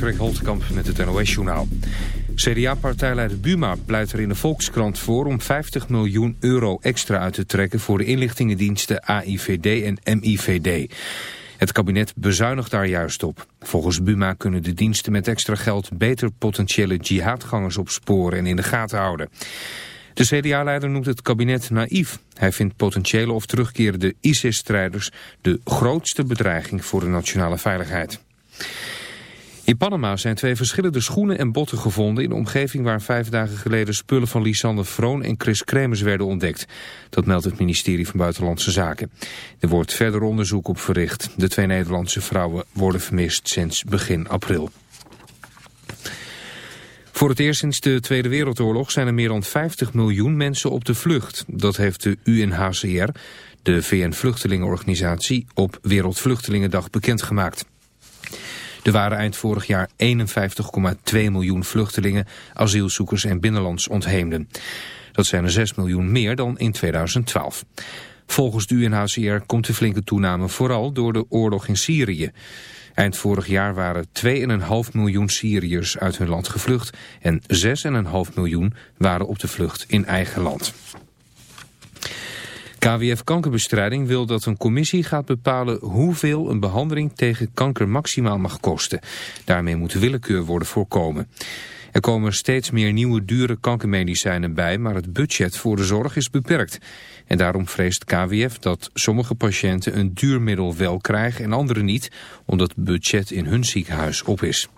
Patrick met het NOS-journaal. CDA-partijleider Buma pleit er in de Volkskrant voor om 50 miljoen euro extra uit te trekken voor de inlichtingendiensten AIVD en MIVD. Het kabinet bezuinigt daar juist op. Volgens Buma kunnen de diensten met extra geld beter potentiële jihadgangers opsporen en in de gaten houden. De CDA-leider noemt het kabinet naïef. Hij vindt potentiële of terugkerende ISIS-strijders de grootste bedreiging voor de nationale veiligheid. In Panama zijn twee verschillende schoenen en botten gevonden... in de omgeving waar vijf dagen geleden spullen van Lisanne Vroon en Chris Kremers werden ontdekt. Dat meldt het ministerie van Buitenlandse Zaken. Er wordt verder onderzoek op verricht. De twee Nederlandse vrouwen worden vermist sinds begin april. Voor het eerst sinds de Tweede Wereldoorlog zijn er meer dan 50 miljoen mensen op de vlucht. Dat heeft de UNHCR, de VN-vluchtelingenorganisatie, op Wereldvluchtelingendag bekendgemaakt. Er waren eind vorig jaar 51,2 miljoen vluchtelingen, asielzoekers en binnenlands ontheemden. Dat zijn er 6 miljoen meer dan in 2012. Volgens de UNHCR komt de flinke toename vooral door de oorlog in Syrië. Eind vorig jaar waren 2,5 miljoen Syriërs uit hun land gevlucht en 6,5 miljoen waren op de vlucht in eigen land. KWF Kankerbestrijding wil dat een commissie gaat bepalen hoeveel een behandeling tegen kanker maximaal mag kosten. Daarmee moet willekeur worden voorkomen. Er komen steeds meer nieuwe dure kankermedicijnen bij, maar het budget voor de zorg is beperkt. En daarom vreest KWF dat sommige patiënten een duur middel wel krijgen en anderen niet, omdat het budget in hun ziekenhuis op is.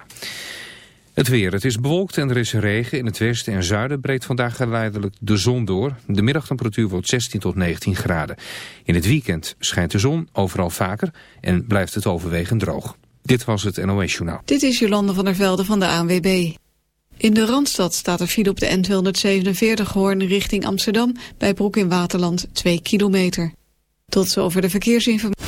Het weer. Het is bewolkt en er is regen. In het westen en zuiden breekt vandaag geleidelijk de zon door. De middagtemperatuur wordt 16 tot 19 graden. In het weekend schijnt de zon overal vaker en blijft het overwegend droog. Dit was het NOS Journaal. Dit is Jolande van der Velde van de ANWB. In de Randstad staat er file op de N247 Hoorn richting Amsterdam... bij Broek in Waterland 2 kilometer. Tot zover de verkeersinformatie.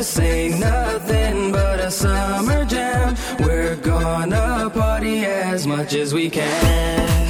This ain't nothing but a summer jam. We're gonna party as much as we can.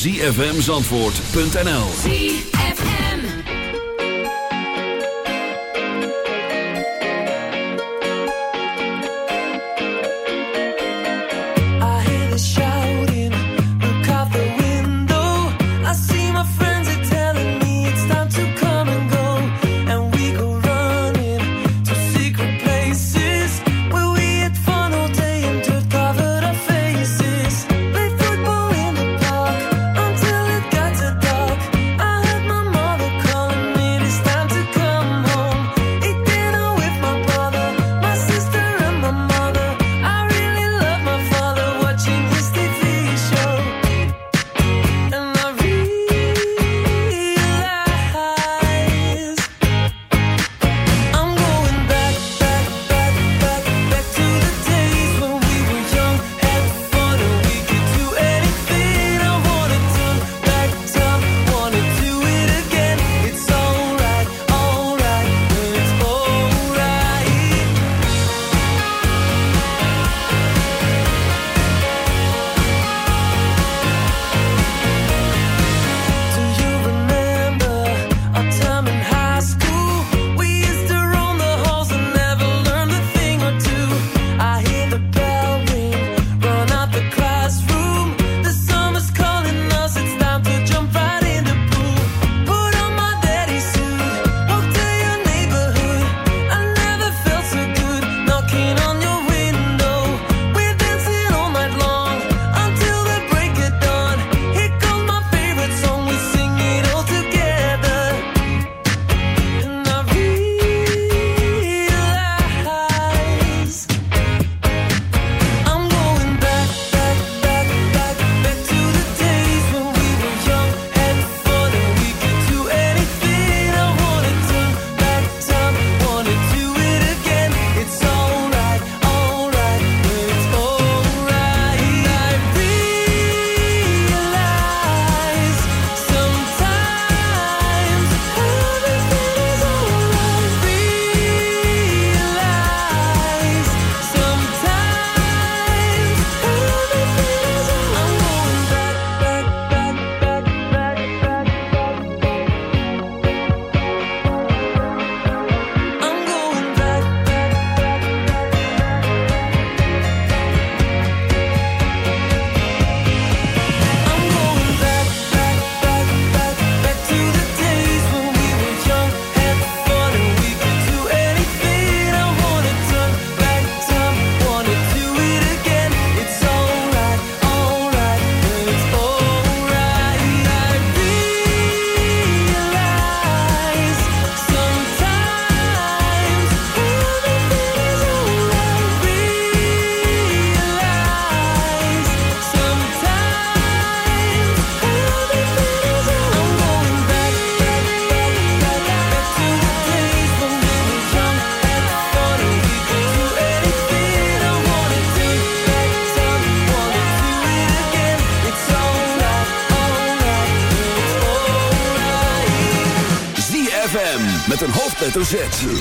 www.zfmzandvoort.nl hoofdletter Z.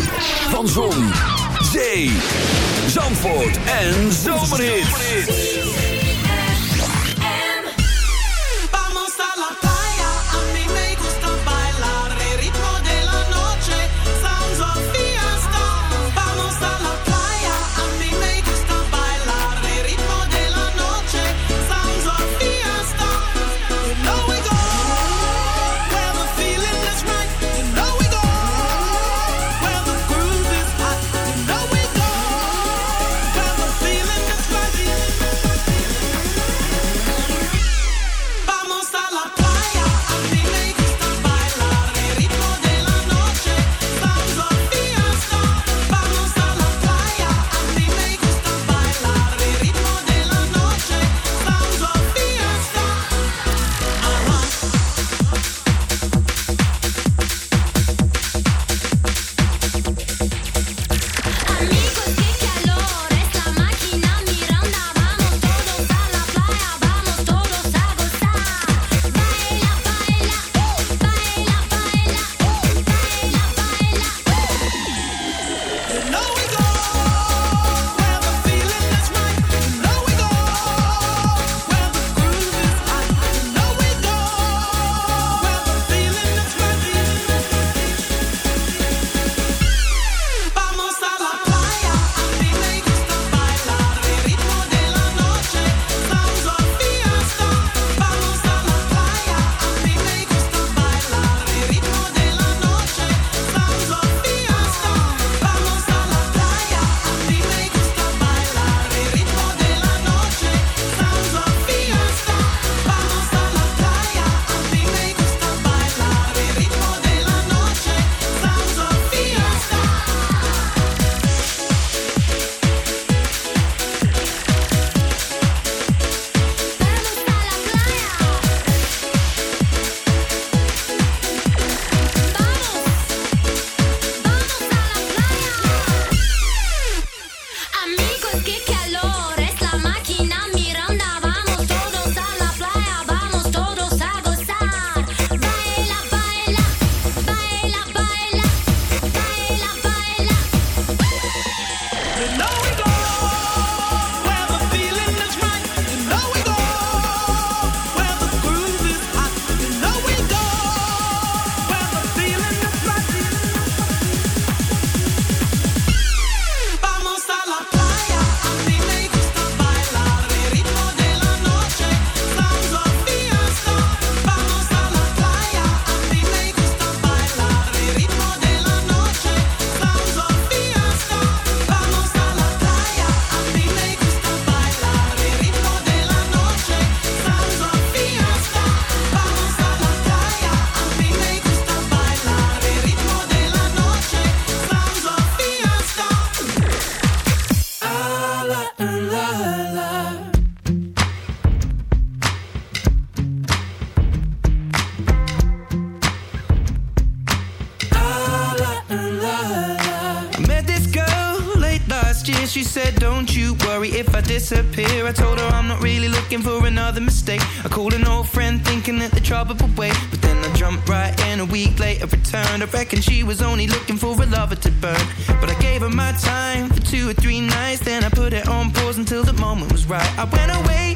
I reckon she was only looking for a lover to burn. But I gave her my time for two or three nights. Then I put it on pause until the moment was right. I went away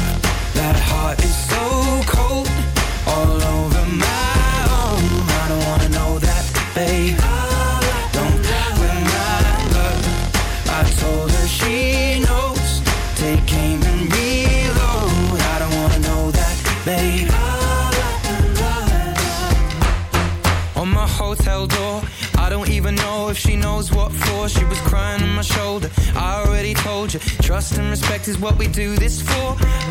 Trust and respect is what we do this for.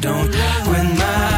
Don't win my